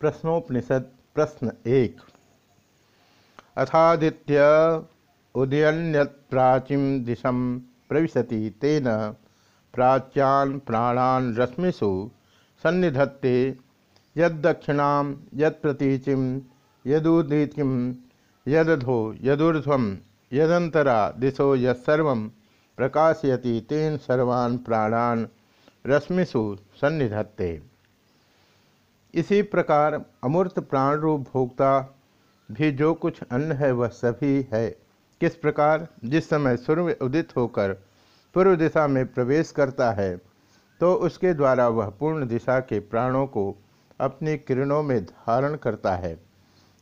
प्रश्नोपनिषद प्रश्न एक। अथादित्य उदयन्यप्राचीं दिशं प्रविशति तेन प्राच्यान प्राणान रश्मिषु सन्निधत्ते यदक्षिणां यत्प्रतीचिं यदुदीतिं यदधो यदूर्ध्वं यदंतरा दिशो यत्सर्व प्रकाशयति तेन सर्वान् प्राणान रश्मिषु सन्निधत्ते। इसी प्रकार अमूर्त प्राण रूप भोक्ता भी जो कुछ अन्न है, वह सभी है। किस प्रकार जिस समय सूर्य उदित होकर पूर्व दिशा में प्रवेश करता है तो उसके द्वारा वह पूर्ण दिशा के प्राणों को अपनी किरणों में धारण करता है।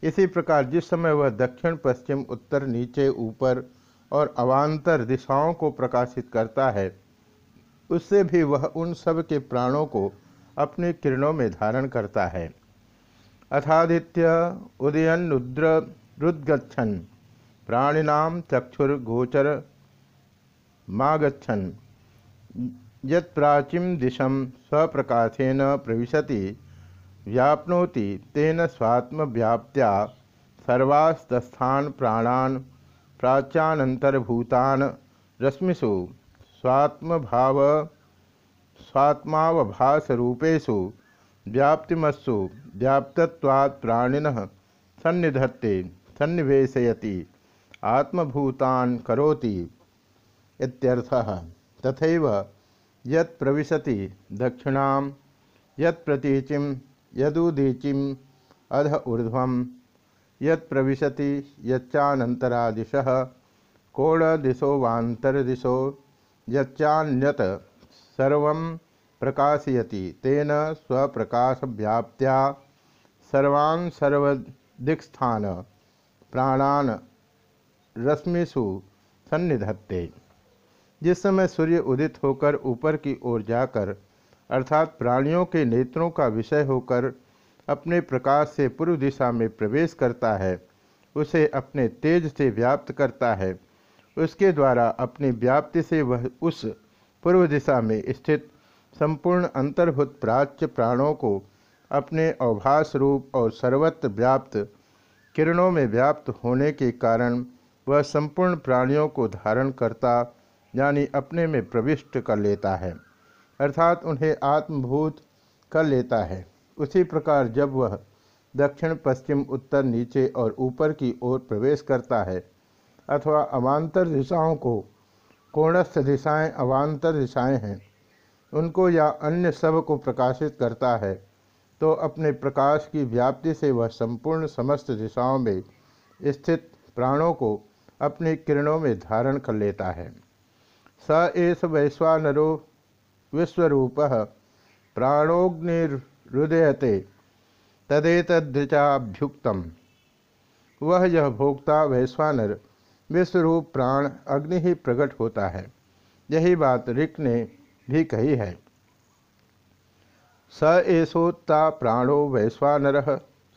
इसी प्रकार जिस समय वह दक्षिण, पश्चिम, उत्तर, नीचे, ऊपर और अवान्तर दिशाओं को प्रकाशित करता है, उससे भी वह उन सब के प्राणों को अपनी किरणों में धारण करता है। अथादित्य उदयन रुद्र रुद्गछन प्राणिनाम चक्षुर्गोचर मागछन यत्प्राचीम दिशम स्वप्रकाशेन प्रवशति, व्याप्नोति तेन स्वात्मव्याप्त्या सर्वास्तस्थान प्राणान प्राच्यानंतर्भूतान रश्मिषु स्वात्मभाव स्वात्मावभासरूपेषु व्याप्तिमत्सु व्याप्तत्वात् प्राणिनः सन्निधत्ते, सन्निवेशयति, आत्मभूतान् करोति इत्यर्थः। तथैव यत् प्रविशति दक्षिणां, यत् प्रतीचिं यदुदीचिम् अध ऊर्ध्वं, यत् प्रविशति यच्चानन्तरादिशः कोणदिशो वान्तरदिशो यच्चान्यत सर्वं प्रकाशयति। तेन स्वप्रकाशव्याप्त्या सर्वान् सर्वदिक्स्थान प्राणान रश्मिषु सन्निधत्ते। जिस समय सूर्य उदित होकर ऊपर की ओर जाकर, अर्थात प्राणियों के नेत्रों का विषय होकर अपने प्रकाश से पूर्व दिशा में प्रवेश करता है, उसे अपने तेज से व्याप्त करता है। उसके द्वारा अपनी व्याप्ति से वह उस पूर्व दिशा में स्थित संपूर्ण अंतर्भूत प्राच्य प्राणों को अपने अवभास रूप और सर्वत्र व्याप्त किरणों में व्याप्त होने के कारण वह संपूर्ण प्राणियों को धारण करता, यानी अपने में प्रविष्ट कर लेता है, अर्थात उन्हें आत्मभूत कर लेता है। उसी प्रकार जब वह दक्षिण, पश्चिम, उत्तर, नीचे और ऊपर की ओर प्रवेश करता है अथवा अवान्तर दिशाओं को कोणस्थ दिशाएँ अवान्तर दिशाएँ हैं। उनको या अन्य सबको प्रकाशित करता है तो अपने प्रकाश की व्याप्ति से वह संपूर्ण समस्त दिशाओं में स्थित प्राणों को अपनी किरणों में धारण कर लेता है। स एस वैश्वानरो विश्वरूप प्राणोग्निर्दयते तदेतदृचाभ्युक्त वह यह भोक्ता वैश्वानर विश्वरूप प्राण अग्नि ही प्रकट होता है। यही बात ऋक ने भी कही है। स एसोत्ता प्राणो वैश्वानर,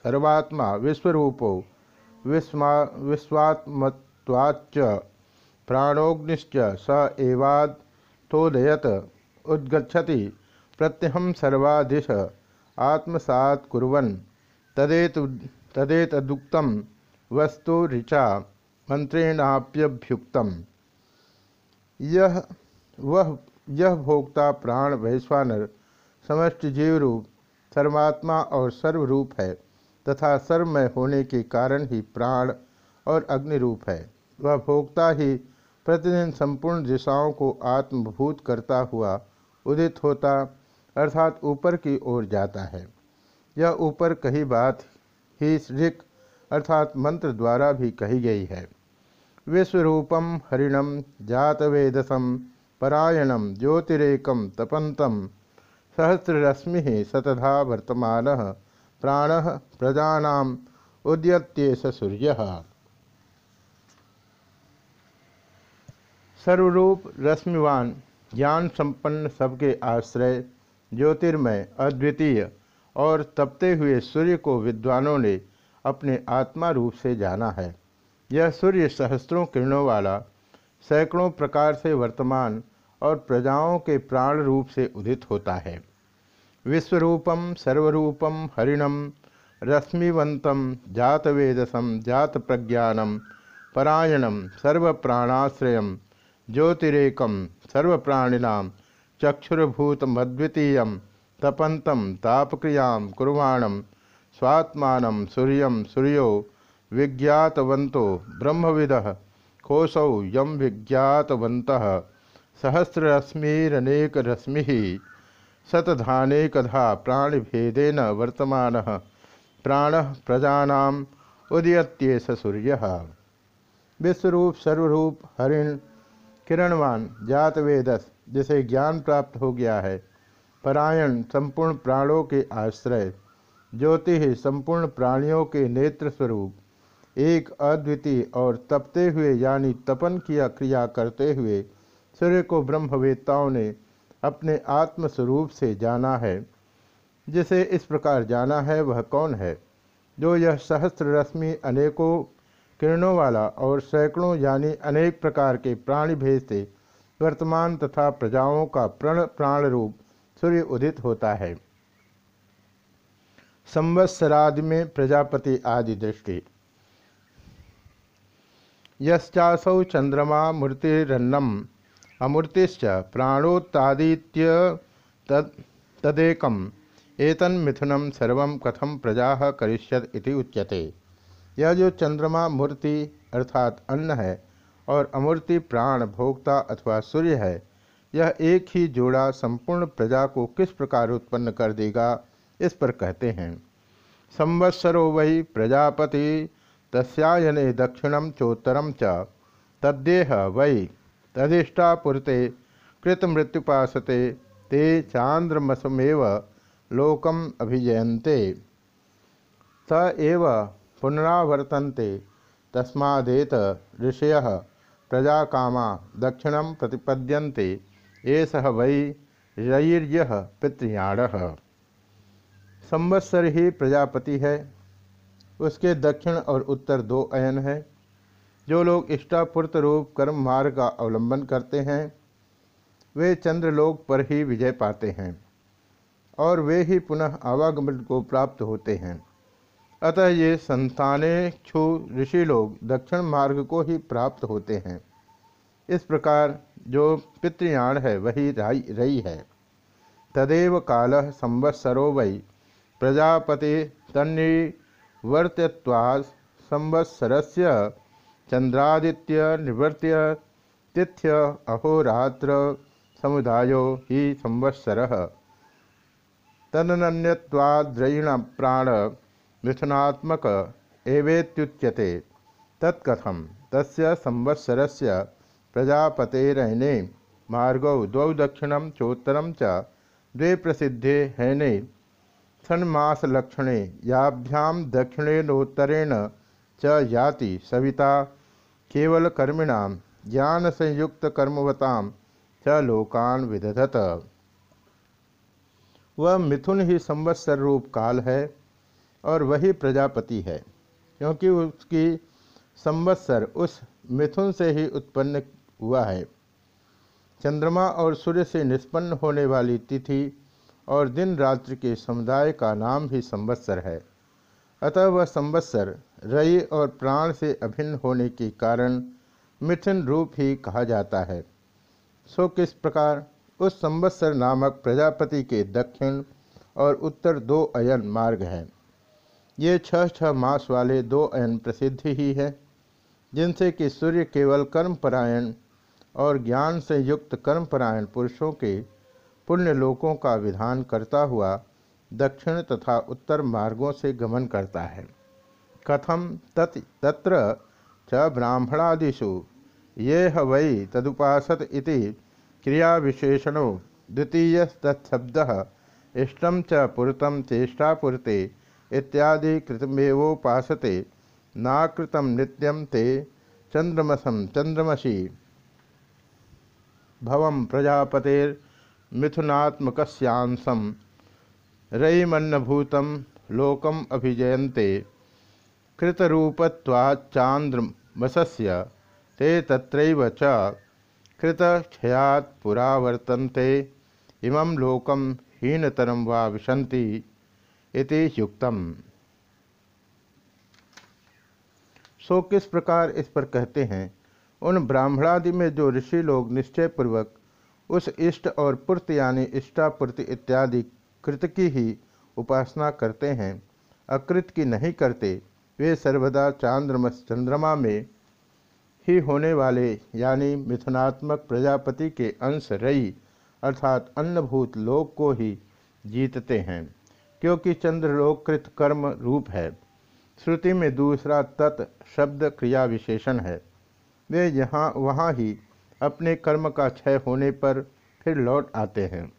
सर्वात्मा विश्वरूपो विस्मा विश्वात्मत्वाच्च प्राणोग्निश्च स एवाद तोदयत उद्गछति प्रत्यहम सर्वादिश, आत्मसात कुरन तदेत तदेतदुक्त वस्तु ऋचा। मंत्रेणाप्यभ्युक्तम। यह वह यह भोक्ता प्राण वैश्वानर समस्त जीव रूप सर्वात्मा और सर्वरूप है, तथा सर्वमय होने के कारण ही प्राण और अग्नि रूप है। वह भोक्ता ही प्रतिदिन संपूर्ण दिशाओं को आत्मभूत करता हुआ उदित होता, अर्थात ऊपर की ओर जाता है। यह ऊपर कही बात ही ऋक, अर्थात मंत्र द्वारा भी कही गई है। विश्वरूपम हरिणम जातवेदसम परायणम ज्योतिरेकम तपंतम सहस्रश्मि सतधा वर्तमान, प्राण प्रजा उद्यत्येष सूर्य। सर्वरूप रश्मिवान, ज्ञान संपन्न सबके आश्रय, ज्योतिर्मय, अद्वितीय और तपते हुए सूर्य को विद्वानों ने अपने आत्मा रूप से जाना है। यह सूर्य सहस्त्रों किरणों वाला, सैकड़ों प्रकार से वर्तमान और प्रजाओं के प्राण रूप से उदित होता है। विश्वरूपम, सर्वरूपम, हरिणम, रश्मिवंतम, जातवेदसम जात प्रज्ञानम परायणम सर्वप्राणाश्रय ज्योतिरेकम, सर्वप्राणिनाम चक्षुर्भूतमद्वितीय तपंतम तापक्रिया कुर्वाणम सूर्य सूर्यो विज्ञातवंतो ब्रह्मविद। कोशौ यम विज्ञातवंत सहस्रश्मीरनेक रश्मि शतधानेकधा प्राणिभेदेन वर्तमान। प्राण प्रजानाम उदयत्येष सूर्य विश्वरूप, सर्वरूप हरिण किरणवान जात वेदस जिसे ज्ञान प्राप्त हो गया है। परायण, संपूर्ण प्राणों के आश्रय। ज्योति, संपूर्ण प्राणियों के नेत्र स्वरूप। एक अद्वितीय और तपते हुए यानी तपन किया क्रिया करते हुए सूर्य को ब्रह्मवेत्ताओं ने अपने आत्मस्वरूप से जाना है। जिसे इस प्रकार जाना है वह कौन है? जो यह सहस्त्र रश्मि अनेकों किरणों वाला और सैकड़ों यानी अनेक प्रकार के प्राणी भेद से वर्तमान तथा प्रजाओं का प्रण प्राण रूप सूर्य उदित होता है। संवत्सरादि में प्रजापति आदि दृष्टि। यश्चासौ चंद्रमा मूर्तिरन्नम अमूर्तिश्च प्राणोत्तादित्य तद तदेकम। एतन मिथुनम सर्व कथम प्रजा करिष्यत इति उच्यते। यह जो चंद्रमा मूर्ति अर्थात अन्न है और अमूर्ति प्राण भोक्ता अथवा सूर्य है, यह एक ही जोड़ा संपूर्ण प्रजा को किस प्रकार उत्पन्न कर देगा, इस पर कहते हैं। संवत्सरो वही प्रजापति तस्यायने दक्षिणम चोत्तरम च तद्देह वै तदिष्टापुरते कृतमृत्युपासते ते चांद्रमसमेव लोकम अभिजयन्ते। स एव पुनरावर्तन्ते। तस्मादेत ऋषय प्रजा कामा दक्षिण प्रतिपद्यन्ते। एष वै रईर्य पितृयाण संवत्सर ही प्रजापति है। उसके दक्षिण और उत्तर दो अयन है। जो लोग इष्टापुर्त रूप कर्म मार्ग का अवलंबन करते हैं, वे चंद्रलोक पर ही विजय पाते हैं और वे ही पुनः आवागमन को प्राप्त होते हैं। अतः ये संतानेक्षु ऋषि लोग दक्षिण मार्ग को ही प्राप्त होते हैं। इस प्रकार जो पितृयाण है, वही रई है। तदेव काल संवत्सरो वै प्रजापति तन्निवर्त्यवा संवत्सर से चंद्रादित्य निवर्त्य तिथ्य अहोरात्र समुदाय ही संवत्सर। तदन्यवाद्रयिण प्राण मिथुनात्मक एवेत्युच्यते। तत्कथम तस्य संवत्सरस्य प्रजापतेरने मार्गौ द्वौ दक्षिण चोत्तर च प्रसिद्धे हैने लक्षणे याभ्याम दक्षिणेनोत्तरेण च याति सविता केवल कर्मिणाम ज्ञान संयुक्त ज्ञानसंयुक्तकर्मवतां च लोकान विदधत। वह मिथुन ही संवत्सर रूप काल है और वही प्रजापति है, क्योंकि उसकी संवत्सर उस मिथुन से ही उत्पन्न हुआ है। चंद्रमा और सूर्य से निष्पन्न होने वाली तिथि और दिन रात्रि के समुदाय का नाम भी संवत्सर है। अतः वह संवत्सर रई और प्राण से अभिन्न होने के कारण मिथुन रूप ही कहा जाता है। सो किस प्रकार उस संवत्सर नामक प्रजापति के दक्षिण और उत्तर दो अयन मार्ग हैं। ये छह छह मास वाले दो अयन प्रसिद्ध ही है, जिनसे कि सूर्य केवल कर्मपरायण और ज्ञान से युक्त कर्मपरायण पुरुषों के पुण्य लोकों का विधान करता हुआ दक्षिण तथा उत्तर मार्गों से गमन करता है। कथम तत् तत्र च ब्राह्मणादिषु ये वै तदुपासत इति क्रिया विशेषणो द्वितीय तत्शब्द इष्टम च पुरतम चेष्टापुरते इत्यादि कृतमेवोपासते नाकृतम नित्यम ते चंद्रमसम चंद्रमसी भवम प्रजापतेर मिथुनात्मकस्यांसम। रईमन्नभूत लोकम अभिजयन्ते। कृतरूपत्वाच्चान्द्रमसस्य ते तत्रैव च इमं लोकम हीनतरम वा विशन्ति इति युक्तम्। सो किस प्रकार इस पर कहते हैं? उन ब्राह्मणादि में जो ऋषि लोग निश्चय पूर्वक उस इष्ट और पुर्त यानी इष्टापुर्ति इत्यादि कृत की ही उपासना करते हैं, अकृत की नहीं करते, वे सर्वदा चांद्रमस चंद्रमा में ही होने वाले यानी मिथुनात्मक प्रजापति के अंश रई अर्थात अन्नभूत लोक को ही जीतते हैं, क्योंकि चंद्रलोकृत कर्म रूप है। श्रुति में दूसरा तत् शब्द क्रिया विशेषण है। वे यहाँ, वहाँ ही अपने कर्म का क्षय होने पर फिर लौट आते हैं।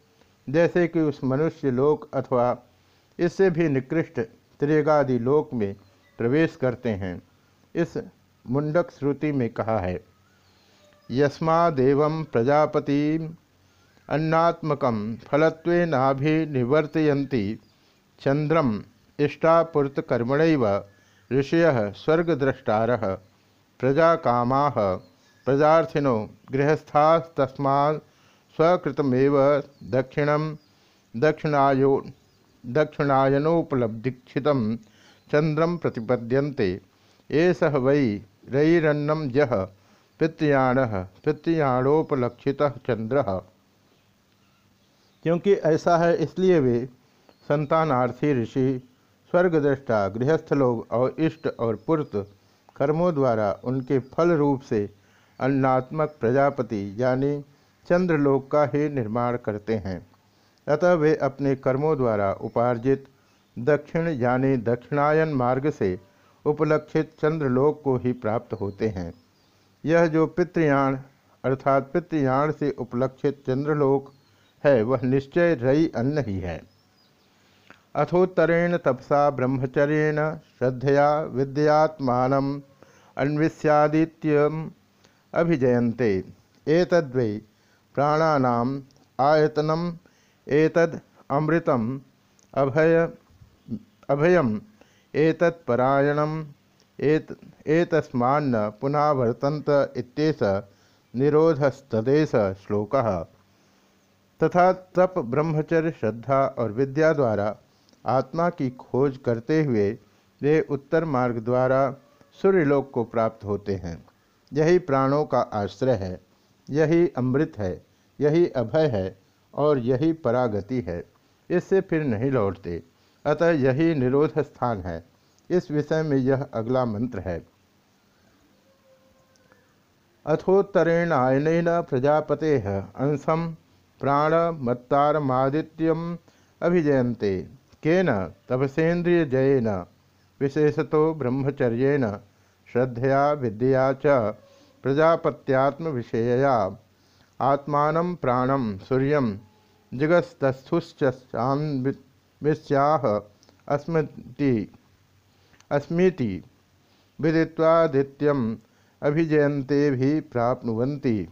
जैसे कि उस मनुष्य लोक अथवा इससे भी निकृष्ट त्रिगादि लोक में प्रवेश करते हैं, इस मुंडक श्रुति में कहा है, यस्मादेव प्रजापति अन्नात्मक फलत्वेनाभिनिवर्तयन्ति चंद्रम इष्टापूर्तकर्मण ऋषय स्वर्गद्रष्टार प्रजा कामा प्रजार्थिनो गृहस्थास्तस्मा स्वकृतमेव दक्षिण दक्षिणायो दक्षिणायनोपलब्धिक्षित चंद्रम प्रतिपद्यन्ते। एष वै रईरन्नम जह पितृयाण चंद्र क्योंकि ऐसा है, इसलिए वे संतानार्थी ऋषि स्वर्गदृष्टा गृहस्थ लोग और इष्ट और पुर्त कर्मों द्वारा उनके फल रूप से अन्नात्मक प्रजापति यानी चंद्रलोक का ही निर्माण करते हैं। अतः वे अपने कर्मों द्वारा उपार्जित दक्षिण यानी दक्षिणायन मार्ग से उपलक्षित चंद्रलोक को ही प्राप्त होते हैं। यह जो पितृयाण अर्थात पितृयाण से उपलक्षित चंद्रलोक है, वह निश्चय रई अन्न ही है। अथोत्तरेण तपसा ब्रह्मचर्येण श्रद्धया विद्यात्मान अन्विष्यादित्यम अभिजयन्ते। एतद्वै प्राणानाम आयतनम, एतद अमृतम, अभय, अभयम, एतत्परायणम, एत, एतस्मान्न पुनावर्तन्त इत्येष निरोधस्तदेश श्लोकः। तथा तप, ब्रह्मचर्य, श्रद्धा और विद्या द्वारा आत्मा की खोज करते हुए वे उत्तर मार्ग द्वारा सूर्यलोक को प्राप्त होते हैं। यही प्राणों का आश्रय है, यही अमृत है, यही अभय है और यही परागति है। इससे फिर नहीं लौटते। अतः यही निरोध स्थान है। इस विषय में यह अगला मंत्र है। अथोत्तरेण आयन प्रजापते अंशम प्राणमत्तारमादित्यम अभिजयन्ते। केन तपसेन्द्रियजयेन, विशेषतो ब्रह्मचर्येण श्रद्धया, विद्या च प्रजापत्यात्म विषयया आत्मान प्राणम सूर्य जिगस्तस्थुश्चान्विस्याह अस्मति अस्मीति। विदित्वादित्यम अभिजयन्ते भी प्राप्नुवन्ति।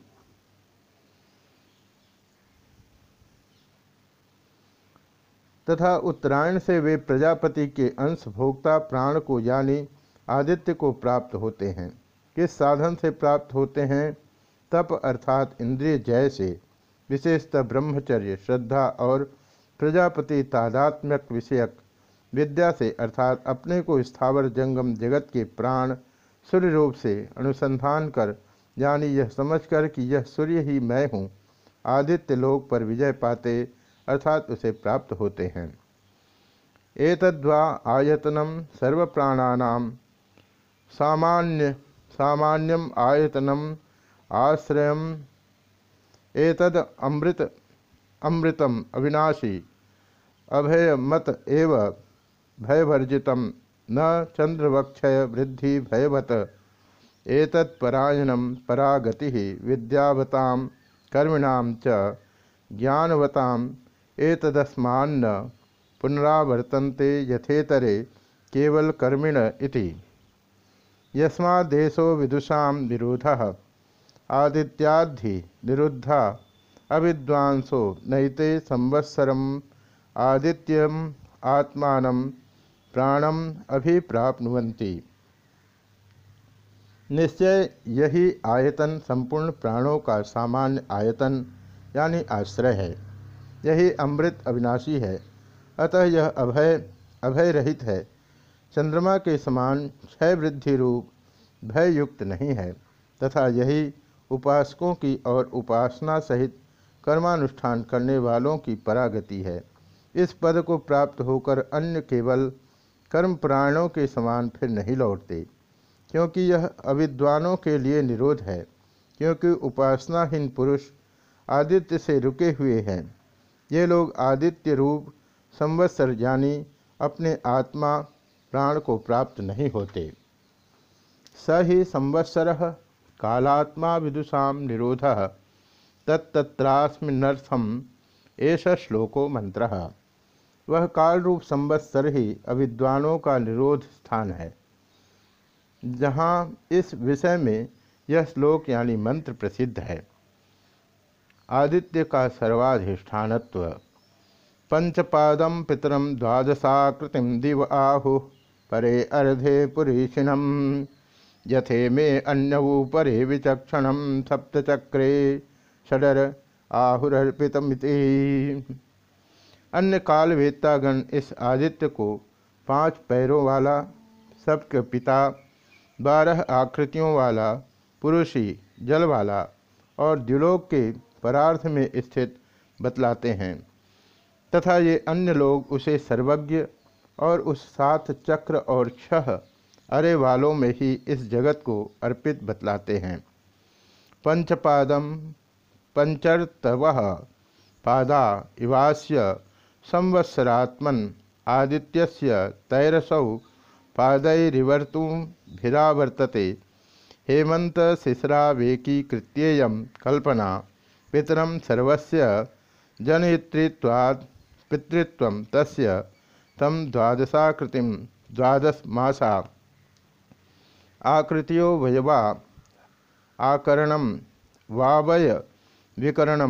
तथा उत्तरायण से वे प्रजापति के अंश भोक्ता प्राण को यानी आदित्य को प्राप्त होते हैं। किस साधन से प्राप्त होते हैं? तप अर्थात इंद्रिय जय से। विशेषतः ब्रह्मचर्य, श्रद्धा और प्रजापति तादात्म्यक विषयक विद्या से अर्थात अपने को स्थावर जंगम जगत के प्राण सूर्य रूप से अनुसंधान कर, यानी यह समझकर कि यह सूर्य ही मैं हूँ, आदित्य लोक पर विजय पाते अर्थात उसे प्राप्त होते हैं। एतद्वा आयतनम सर्वप्राणानाम सामान्य, सामान्यम आयतनम आश्रय एतद अमृत, अमृतम, अविनाशी, अभयमत एव भयवर्जित न चंद्रवक्षय वृद्धि भयवत एतत्परायणम परागति विद्यावतां कर्मिणाम च ज्ञानवतां एतदस्मान्न, पुनरावर्तन्ते यथेतरे, केवल कर्मिण इति। यस्मादेशो विदुषा निरोध आदित्याधि निरुद्धा, अविद्वांसो नैते संवत्सरम, आदित्यम, आत्मान, प्राणम अभिप्राप्नुवन्ति। निश्चय यही आयतन, संपूर्ण प्राणों का सामान्य आयतन, यानी आश्रय है। यही अमृत अविनाशी है। अतः यह अभय अभय रहित है। चंद्रमा के समान क्षय वृद्धि रूप भय युक्त नहीं है, तथा यही उपासकों की और उपासना सहित कर्मानुष्ठान करने वालों की परागति है। इस पद को प्राप्त होकर अन्य केवल कर्म प्राणों के समान फिर नहीं लौटते, क्योंकि यह अविद्वानों के लिए निरोध है, क्योंकि उपासनाहीन पुरुष आदित्य से रुके हुए हैं। ये लोग आदित्य रूप संवत्सर यानी अपने आत्मा प्राण को प्राप्त नहीं होते। स ही संवत्सर कालात्मा विदुषा निरोध तत्त्रास्मिनर्थम एष श्लोको मंत्र वह काल रूप संवत्सर ही अविद्वानों का निरोध स्थान है। जहाँ इस विषय में यह श्लोक यानी मंत्र प्रसिद्ध है। आदित्य का सर्वाधिष्ठानत्व। पंचपादम पितरम द्वादशाकृतिम दिव आहु। परे अर्धे पुरीषिणम। यथे मे अन्यऊ परे विचक्षण सप्तचक्रे षडर आहुरर्पितमिति। अन्य काल वेत्तागण इस आदित्य को पाँच पैरों वाला, सबके पिता, बारह आकृतियों वाला, पुरुषी, जल वाला और द्युलोक के परार्थ में स्थित बतलाते हैं। तथा ये अन्य लोग उसे सर्वज्ञ और उस सात चक्र और छह अरे वालों में ही इस जगत को अर्पित बतलाते हैं। पंचपादम पंचर्तव पादा इवास्य संवत्सरात्मन आदित्यस्य तैरसौ पादैरिवर्तुभिरावर्तते हेमंत शिश्रावेकीकृत्येय कल्पना पितरम सर्वस्य जनयित्रीत्वात् पितृत्व तस्य तम द्वादशाकृति द्वादश मासा। आकृतियो वयवा आकरण वावय विकरण,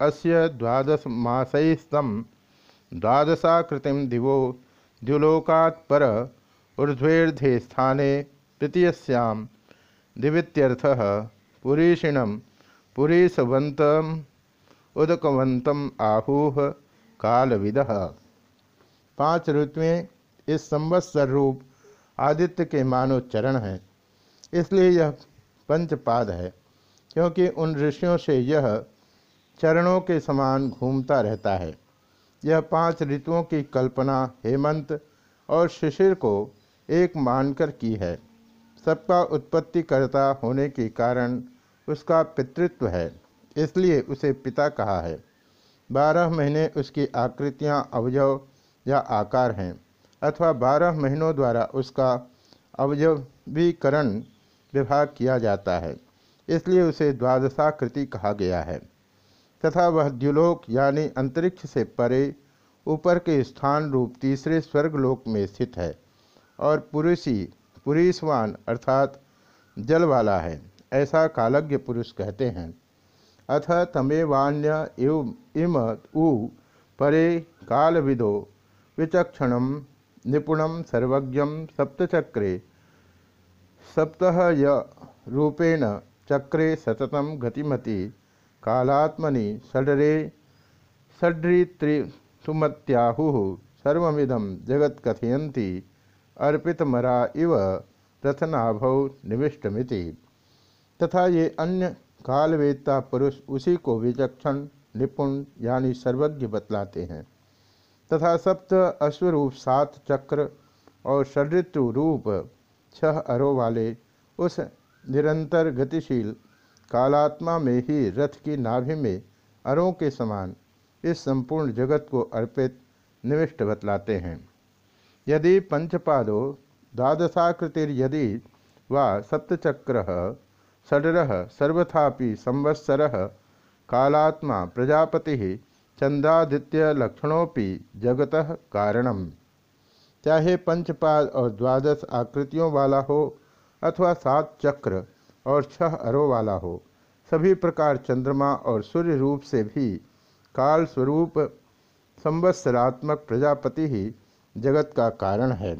अस्य द्वादश मासैस्तम द्वादशाकृति दिवो द्युलोकात् पर ऊर्ध्वेर्धे स्थाने तृतीयस्यां दिवित्यर्थ पुरीषिणम पुरीशवंत उदकवंतम आहूह कालविद। पाँच ऋतुएँ इस संवत्सर रूप आदित्य के मानव चरण हैं। इसलिए यह पंचपाद है, क्योंकि उन ऋषियों से यह चरणों के समान घूमता रहता है। यह पाँच ऋतुओं की कल्पना हेमंत और शिशिर को एक मानकर की है। सबका उत्पत्ति करता होने के कारण उसका पितृत्व है, इसलिए उसे पिता कहा है। बारह महीने उसकी आकृतियाँ अवयव या आकार हैं, अथवा बारह महीनों द्वारा उसका अवयवीकरण विभाग किया जाता है, इसलिए उसे द्वादशाकृति कहा गया है। तथा वह द्युलोक यानी अंतरिक्ष से परे ऊपर के स्थान रूप तीसरे स्वर्गलोक में स्थित है, और पुरुषी पुरीसवान अर्थात जल वाला है, ऐसा कालज्ञ पुरुष कहते हैं। अथ तमेवान्य इम उ परे कालविदो विचक्षण निपुण सर्वज्ञ सप्तचक्रे। रूपेण चक्रे सततम गतिमति। कालात्मनि षडरे षड्रित्रिसुमत्याहु सर्विदम जगत अर्पितमरा इव रथनाभौ निविष्टमिति। तथा ये अन्य कालवेत्ता पुरुष उसी को विचक्षण, निपुण यानी सर्वज्ञ बतलाते हैं। तथा सप्त अश्वरूप, सात चक्र और षडृतु रूप, छह अरो वाले उस निरंतर गतिशील कालात्मा में ही रथ की नाभि में अरों के समान इस संपूर्ण जगत को अर्पित, निविष्ट बतलाते हैं। यदि पंचपादो द्वादशाकृतिर्यदि वा सप्तचक्र, षडर सर्वथापि संवत्सर, कालात्मा प्रजापति चंद्रादित्य लक्षणों जगत कारणम। चाहे पंचपाद और द्वादश आकृतियों वाला हो अथवा सात चक्र और छह अरो वाला हो, सभी प्रकार चंद्रमा और सूर्य रूप से भी काल स्वरूप संवत्सरात्मक प्रजापति ही जगत का कारण है।